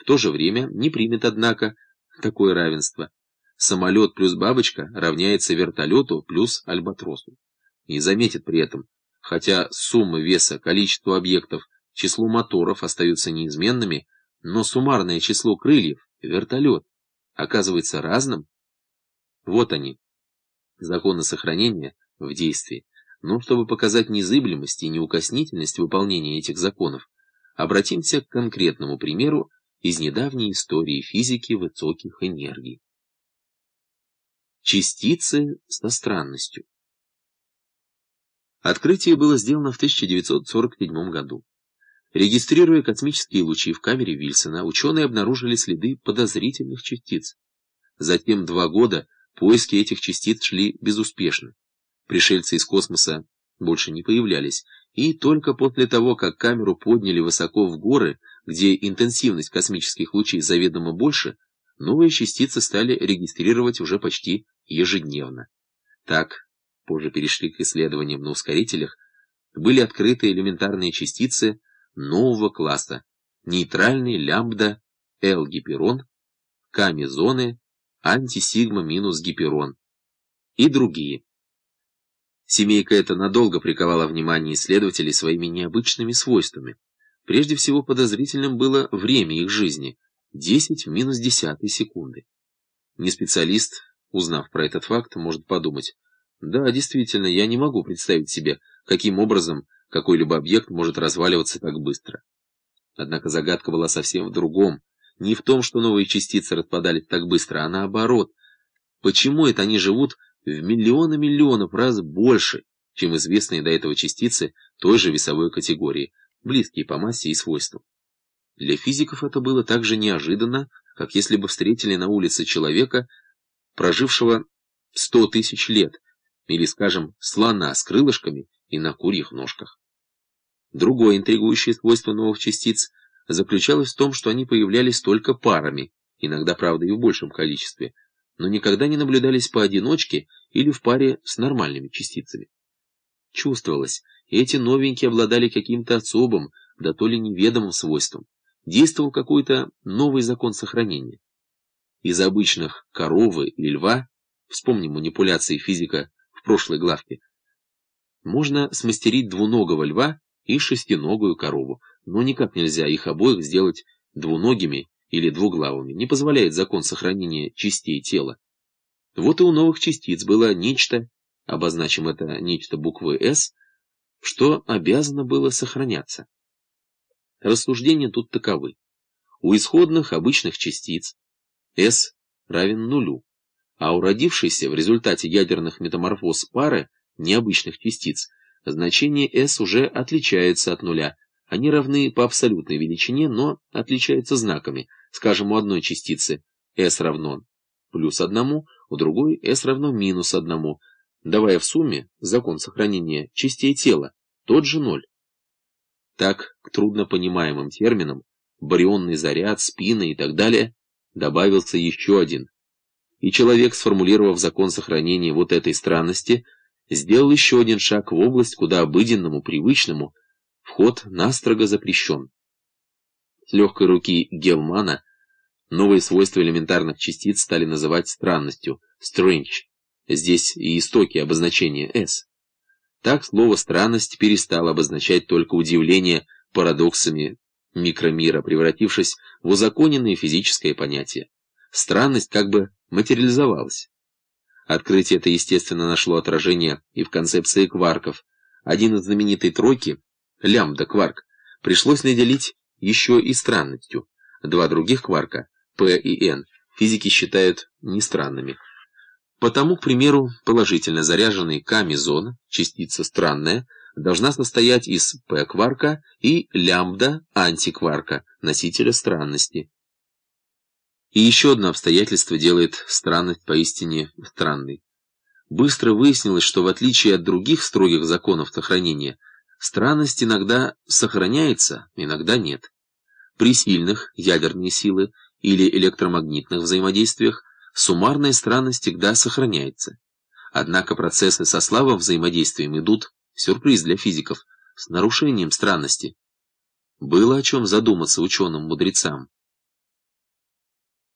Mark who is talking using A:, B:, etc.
A: В то же время не примет, однако, такое равенство. Самолет плюс бабочка равняется вертолету плюс альбатросу. И заметит при этом, хотя суммы веса, количество объектов, число моторов остаются неизменными, но суммарное число крыльев, вертолет, оказывается разным. Вот они, законы сохранения в действии. Но чтобы показать незыблемость и неукоснительность выполнения этих законов, обратимся к конкретному примеру из недавней истории физики высоких энергий. Частицы со странностью. Открытие было сделано в 1947 году. Регистрируя космические лучи в камере Вильсона, ученые обнаружили следы подозрительных частиц. Затем два года поиски этих частиц шли безуспешно. Пришельцы из космоса больше не появлялись, и только после того, как камеру подняли высоко в горы, где интенсивность космических лучей заведомо больше, новые частицы стали регистрировать уже почти ежедневно. Так, позже перешли к исследованиям на ускорителях, были открыты элементарные частицы нового класса, нейтральный лямбда L-гиперон, К-мезоны, антисигма минус гиперон и другие. Семейка эта надолго приковала внимание исследователей своими необычными свойствами. Прежде всего подозрительным было время их жизни – 10 в минус десятой секунды. Не специалист, узнав про этот факт, может подумать, да, действительно, я не могу представить себе, каким образом какой-либо объект может разваливаться так быстро. Однако загадка была совсем в другом. Не в том, что новые частицы распадались так быстро, а наоборот. Почему это они живут в миллионы миллионов раз больше, чем известные до этого частицы той же весовой категории, близкие по массе и свойствам? Для физиков это было так же неожиданно, как если бы встретили на улице человека, прожившего сто тысяч лет, или, скажем, слона с крылышками и на курьих ножках. Другое интригующее свойство новых частиц заключалось в том, что они появлялись только парами, иногда, правда, и в большем количестве, но никогда не наблюдались поодиночке или в паре с нормальными частицами. Чувствовалось, эти новенькие обладали каким-то особым, да то ли неведомым свойством. Действовал какой-то новый закон сохранения. Из обычных коровы и льва, вспомним манипуляции физика в прошлой главке, можно смастерить двуногого льва и шестиногую корову, но никак нельзя их обоих сделать двуногими или двуглавыми, не позволяет закон сохранения частей тела. Вот и у новых частиц было нечто, обозначим это нечто буквы «С», что обязано было сохраняться. Рассуждения тут таковы. У исходных обычных частиц S равен нулю, а у родившейся в результате ядерных метаморфоз пары необычных частиц значение S уже отличается от нуля. Они равны по абсолютной величине, но отличаются знаками. Скажем, у одной частицы S равно плюс одному, у другой S равно минус одному, давая в сумме закон сохранения частей тела, тот же ноль. Так, к труднопонимаемым терминам, барионный заряд, спина и так далее, добавился еще один. И человек, сформулировав закон сохранения вот этой странности, сделал еще один шаг в область, куда обыденному, привычному, вход настрого запрещен. С легкой руки Гелмана новые свойства элементарных частиц стали называть странностью, strange. Здесь и истоки обозначения S. Так слово «странность» перестало обозначать только удивление парадоксами микромира, превратившись в узаконенное физическое понятие. Странность как бы материализовалась. Открытие это, естественно, нашло отражение и в концепции кварков. Один из знаменитой тройки, лямбда-кварк, пришлось наделить еще и странностью. Два других кварка, P и N, физики считают нестранными. Потому, к примеру, положительно заряженный К-мезон, частица странная, должна состоять из P-кварка и лямбда-антикварка, носителя странности. И еще одно обстоятельство делает странность поистине странной. Быстро выяснилось, что в отличие от других строгих законов сохранения, странность иногда сохраняется, иногда нет. При сильных ядерные силы или электромагнитных взаимодействиях суммарная странность всегда сохраняется. Однако процессы со слабым взаимодействием идут, сюрприз для физиков, с нарушением странности. Было о чем задуматься ученым-мудрецам.